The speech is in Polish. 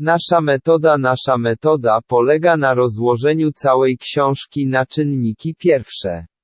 Nasza metoda Nasza metoda polega na rozłożeniu całej książki na czynniki pierwsze.